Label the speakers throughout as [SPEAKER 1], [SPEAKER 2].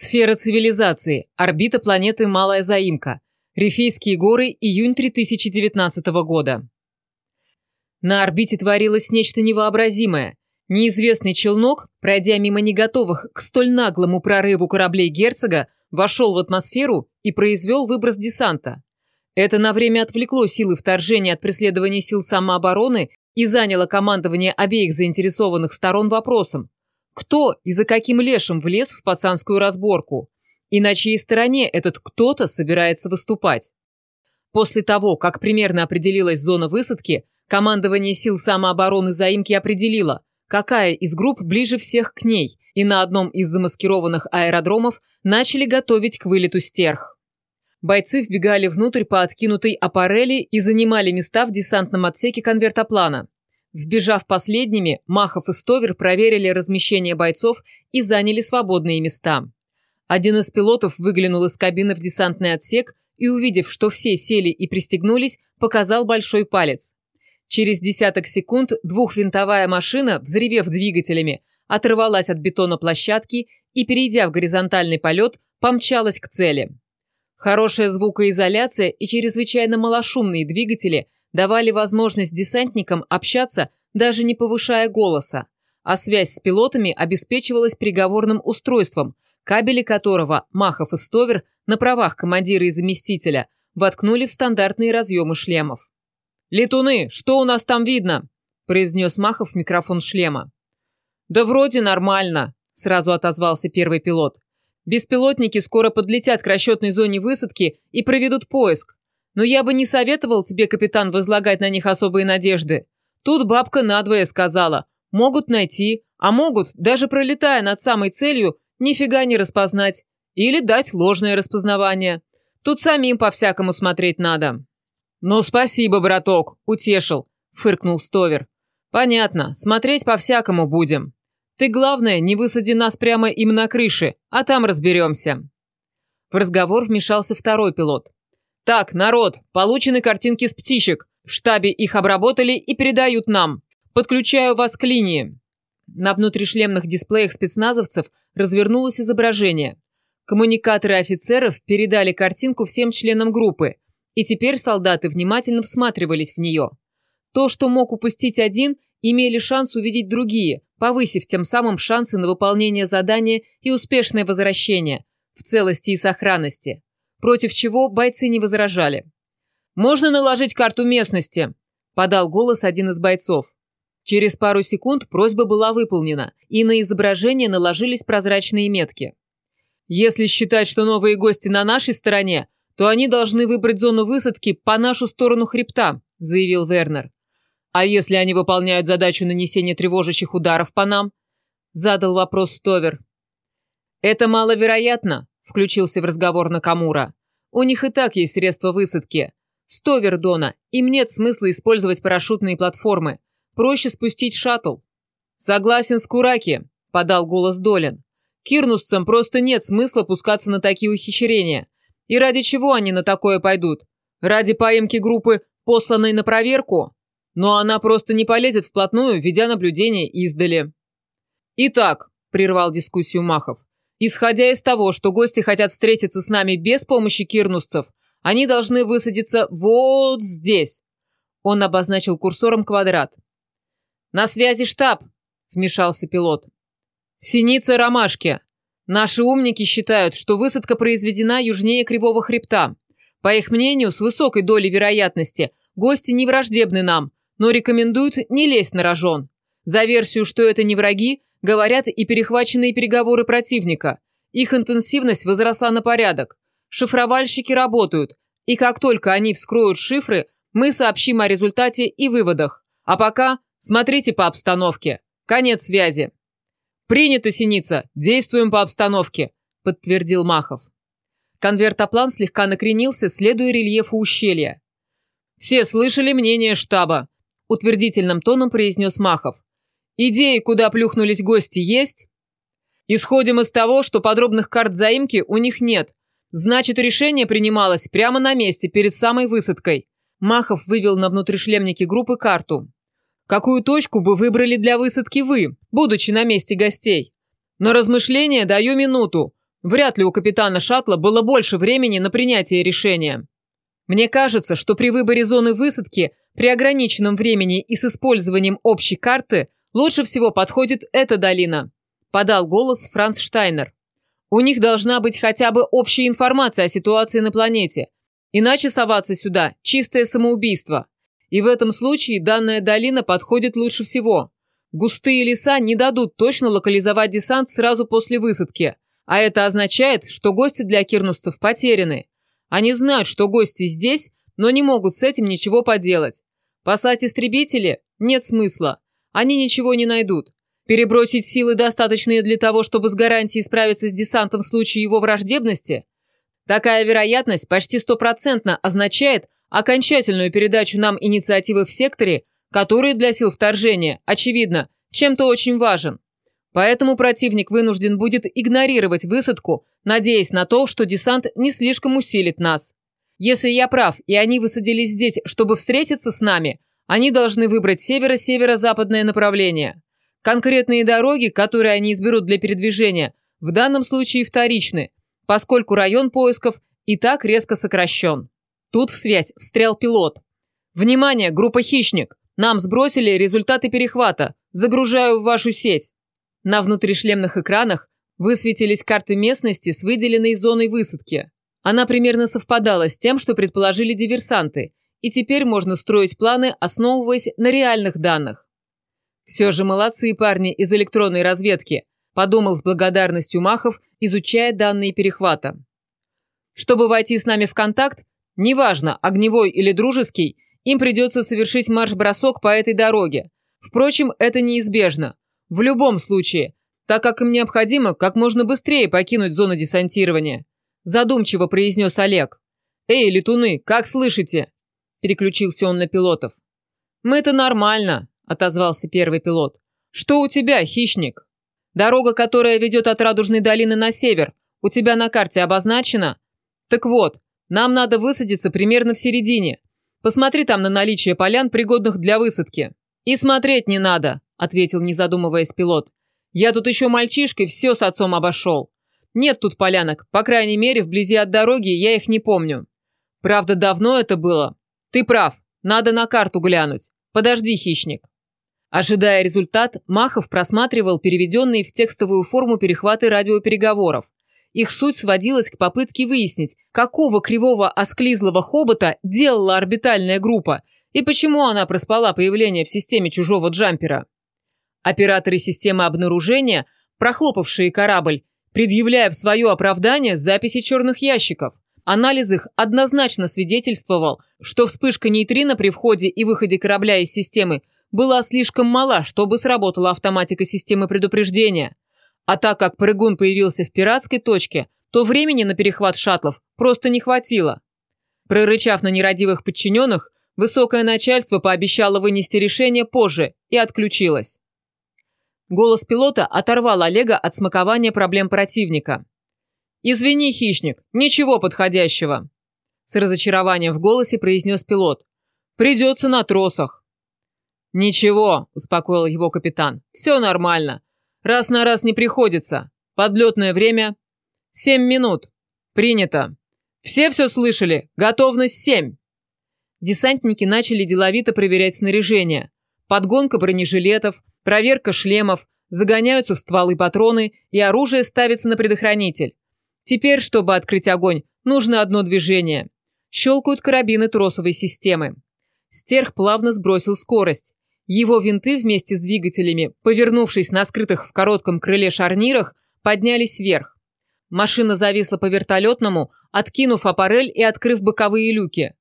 [SPEAKER 1] Сфера цивилизации. Орбита планеты Малая Заимка. Рифейские горы. Июнь 3019 года. На орбите творилось нечто невообразимое. Неизвестный челнок, пройдя мимо неготовых к столь наглому прорыву кораблей герцога, вошел в атмосферу и произвел выброс десанта. Это на время отвлекло силы вторжения от преследования сил самообороны и заняло командование обеих заинтересованных сторон вопросом, кто и за каким лешим влез в пацанскую разборку? И на чьей стороне этот кто-то собирается выступать? После того, как примерно определилась зона высадки, командование сил самообороны заимки определило, какая из групп ближе всех к ней, и на одном из замаскированных аэродромов начали готовить к вылету стерх. Бойцы вбегали внутрь по откинутой аппарели и занимали места в десантном отсеке конвертоплана. Вбежав последними, Махов и Стовер проверили размещение бойцов и заняли свободные места. Один из пилотов выглянул из кабины в десантный отсек и, увидев, что все сели и пристегнулись, показал большой палец. Через десяток секунд двухвинтовая машина, взревев двигателями, оторвалась от бетона площадки и, перейдя в горизонтальный полет, помчалась к цели. Хорошая звукоизоляция и чрезвычайно малошумные двигатели – давали возможность десантникам общаться, даже не повышая голоса, а связь с пилотами обеспечивалась переговорным устройством, кабели которого Махов и Стовер на правах командира и заместителя воткнули в стандартные разъемы шлемов. «Летуны, что у нас там видно?» – произнес Махов в микрофон шлема. «Да вроде нормально», – сразу отозвался первый пилот. «Беспилотники скоро подлетят к расчетной зоне высадки и проведут поиск. Но я бы не советовал тебе, капитан, возлагать на них особые надежды. Тут бабка надвое сказала. Могут найти, а могут, даже пролетая над самой целью, нифига не распознать. Или дать ложное распознавание. Тут самим по-всякому смотреть надо. «Ну, спасибо, браток, утешил», — фыркнул Стовер. «Понятно, смотреть по-всякому будем. Ты, главное, не высади нас прямо им на крыше, а там разберемся». В разговор вмешался второй пилот. «Так, народ, получены картинки с птичек. В штабе их обработали и передают нам. Подключаю вас к линии». На внутришлемных дисплеях спецназовцев развернулось изображение. Коммуникаторы офицеров передали картинку всем членам группы, и теперь солдаты внимательно всматривались в нее. То, что мог упустить один, имели шанс увидеть другие, повысив тем самым шансы на выполнение задания и успешное возвращение в целости и сохранности против чего бойцы не возражали. «Можно наложить карту местности?» – подал голос один из бойцов. Через пару секунд просьба была выполнена, и на изображение наложились прозрачные метки. «Если считать, что новые гости на нашей стороне, то они должны выбрать зону высадки по нашу сторону хребта», – заявил Вернер. «А если они выполняют задачу нанесения тревожащих ударов по нам?» – задал вопрос Стовер. «Это маловероятно», включился в разговор Накамура. «У них и так есть средства высадки. Сто Вердона, им нет смысла использовать парашютные платформы. Проще спустить шаттл». «Согласен с Кураки», – подал голос Долин. «Кирнусцам просто нет смысла пускаться на такие ухищрения. И ради чего они на такое пойдут? Ради поимки группы, посланной на проверку? Но она просто не полезет вплотную, ведя наблюдение издали». «Итак», – прервал дискуссию Махов, Исходя из того, что гости хотят встретиться с нами без помощи кирнусцев, они должны высадиться вот здесь. Он обозначил курсором квадрат. «На связи штаб», – вмешался пилот. «Синица ромашки. Наши умники считают, что высадка произведена южнее Кривого хребта. По их мнению, с высокой долей вероятности, гости не враждебны нам, но рекомендуют не лезть на рожон. За версию, что это не враги, Говорят и перехваченные переговоры противника. Их интенсивность возросла на порядок. Шифровальщики работают, и как только они вскроют шифры, мы сообщим о результате и выводах. А пока смотрите по обстановке. Конец связи. «Принято, Синица! Действуем по обстановке!» – подтвердил Махов. Конвертоплан слегка накренился, следуя рельефу ущелья. «Все слышали мнение штаба», – утвердительным тоном произнес Махов. Идеи, куда плюхнулись гости, есть? Исходим из того, что подробных карт заимки у них нет. Значит, решение принималось прямо на месте, перед самой высадкой. Махов вывел на внутришлемнике группы карту. Какую точку бы выбрали для высадки вы, будучи на месте гостей? На размышление даю минуту. Вряд ли у капитана шаттла было больше времени на принятие решения. Мне кажется, что при выборе зоны высадки при ограниченном времени и с использованием общей карты лучше всего подходит эта долина, подал голос Франц Штайнер. У них должна быть хотя бы общая информация о ситуации на планете. Иначе соваться сюда – чистое самоубийство. И в этом случае данная долина подходит лучше всего. Густые леса не дадут точно локализовать десант сразу после высадки. А это означает, что гости для кирнусцев потеряны. Они знают, что гости здесь, но не могут с этим ничего поделать. Посать истребители? Нет смысла. Они ничего не найдут. Перебросить силы, достаточные для того, чтобы с гарантией справиться с десантом в случае его враждебности? Такая вероятность почти стопроцентно означает окончательную передачу нам инициативы в секторе, который для сил вторжения, очевидно, чем-то очень важен. Поэтому противник вынужден будет игнорировать высадку, надеясь на то, что десант не слишком усилит нас. Если я прав, и они высадились здесь, чтобы встретиться с нами, они должны выбрать северо-северо-западное направление. Конкретные дороги, которые они изберут для передвижения, в данном случае вторичны, поскольку район поисков и так резко сокращен. Тут в связь встрял пилот. «Внимание, группа «Хищник»! Нам сбросили результаты перехвата. Загружаю в вашу сеть». На внутришлемных экранах высветились карты местности с выделенной зоной высадки. Она примерно совпадала с тем, что предположили диверсанты, и теперь можно строить планы, основываясь на реальных данных. «Все же молодцы парни из электронной разведки», подумал с благодарностью Махов, изучая данные перехвата. Чтобы войти с нами в контакт, неважно, огневой или дружеский, им придется совершить марш-бросок по этой дороге. Впрочем, это неизбежно. В любом случае, так как им необходимо как можно быстрее покинуть зону десантирования задумчиво произнес Олег. «Эй, летуны, как слышите?» Переключился он на пилотов. «Мы-то нормально», – отозвался первый пилот. «Что у тебя, хищник?» «Дорога, которая ведет от Радужной долины на север, у тебя на карте обозначена?» «Так вот, нам надо высадиться примерно в середине. Посмотри там на наличие полян, пригодных для высадки». «И смотреть не надо», – ответил, не задумываясь пилот. «Я тут еще мальчишкой все с отцом обошел. Нет тут полянок, по крайней мере, вблизи от дороги я их не помню. Правда, давно это было. Ты прав, надо на карту глянуть. Подожди, хищник. Ожидая результат, Махов просматривал переведенные в текстовую форму перехваты радиопереговоров. Их суть сводилась к попытке выяснить, какого кривого осклизлого хобота делала орбитальная группа и почему она проспала появление в системе чужого джампера. Операторы системы обнаружения, прохлопавшие корабль, предъявляя в свое оправдание записи черных ящиков. Анализ их однозначно свидетельствовал, что вспышка нейтрино при входе и выходе корабля из системы была слишком мала, чтобы сработала автоматика системы предупреждения. А так как прыгун появился в пиратской точке, то времени на перехват шаттлов просто не хватило. Прорычав на нерадивых подчиненных, высокое начальство пообещало вынести решение позже и отключилось. Голос пилота оторвал Олега от смакования проблем противника. «Извини, хищник, ничего подходящего!» С разочарованием в голосе произнес пилот. «Придется на тросах». «Ничего», – успокоил его капитан. «Все нормально. Раз на раз не приходится. Подлетное время – семь минут. Принято. Все все слышали? Готовность семь!» Десантники начали деловито проверять снаряжение. Подгонка бронежилетов, проверка шлемов, загоняются в стволы патроны и оружие ставится на предохранитель. Теперь, чтобы открыть огонь, нужно одно движение. Щелкают карабины тросовой системы. Стерх плавно сбросил скорость. Его винты вместе с двигателями, повернувшись на скрытых в коротком крыле шарнирах, поднялись вверх. Машина зависла по вертолетному, откинув аппарель и открыв боковые люки.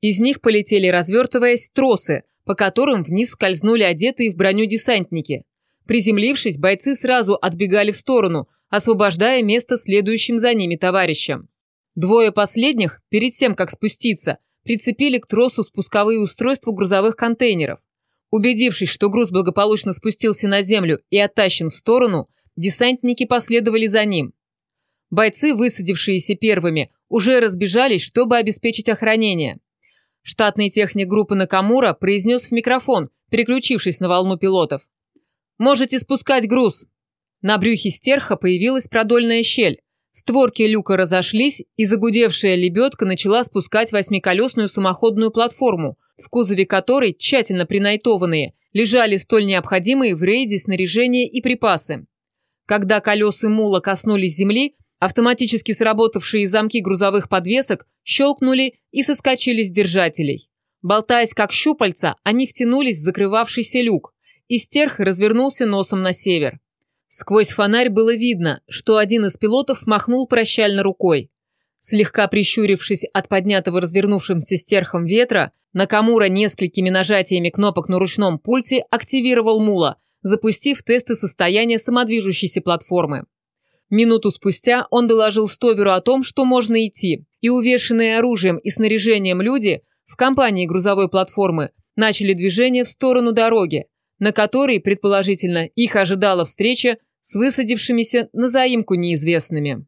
[SPEAKER 1] Из них полетели, развертываясь, тросы, по которым вниз скользнули одетые в броню десантники. Приземлившись, бойцы сразу отбегали в сторону, освобождая место следующим за ними товарищам. Двое последних, перед тем, как спуститься, прицепили к тросу спусковые устройства грузовых контейнеров. Убедившись, что груз благополучно спустился на землю и оттащен в сторону, десантники последовали за ним. Бойцы, высадившиеся первыми, уже разбежались, чтобы обеспечить охранение. Штатный техник группы Накамура произнес в микрофон, переключившись на волну пилотов. «Можете спускать груз!» На брюхе стерха появилась продольная щель. Створки люка разошлись, и загудевшая лебедка начала спускать восьмиколесную самоходную платформу, в кузове которой, тщательно принайтованные, лежали столь необходимые в рейде снаряжение и припасы. Когда колеса мула коснулись земли, автоматически сработавшие замки грузовых подвесок щелкнули и соскочили с держателей. Болтаясь как щупальца, они втянулись в закрывавшийся люк, и стерх развернулся носом на север. Сквозь фонарь было видно, что один из пилотов махнул прощально рукой. Слегка прищурившись от поднятого развернувшимся стерхом ветра, Накамура несколькими нажатиями кнопок на ручном пульте активировал мула, запустив тесты состояния самодвижущейся платформы. Минуту спустя он доложил Стоверу о том, что можно идти, и увешанные оружием и снаряжением люди в компании грузовой платформы начали движение в сторону дороги, на которой, предположительно, их ожидала встреча с высадившимися на заимку неизвестными.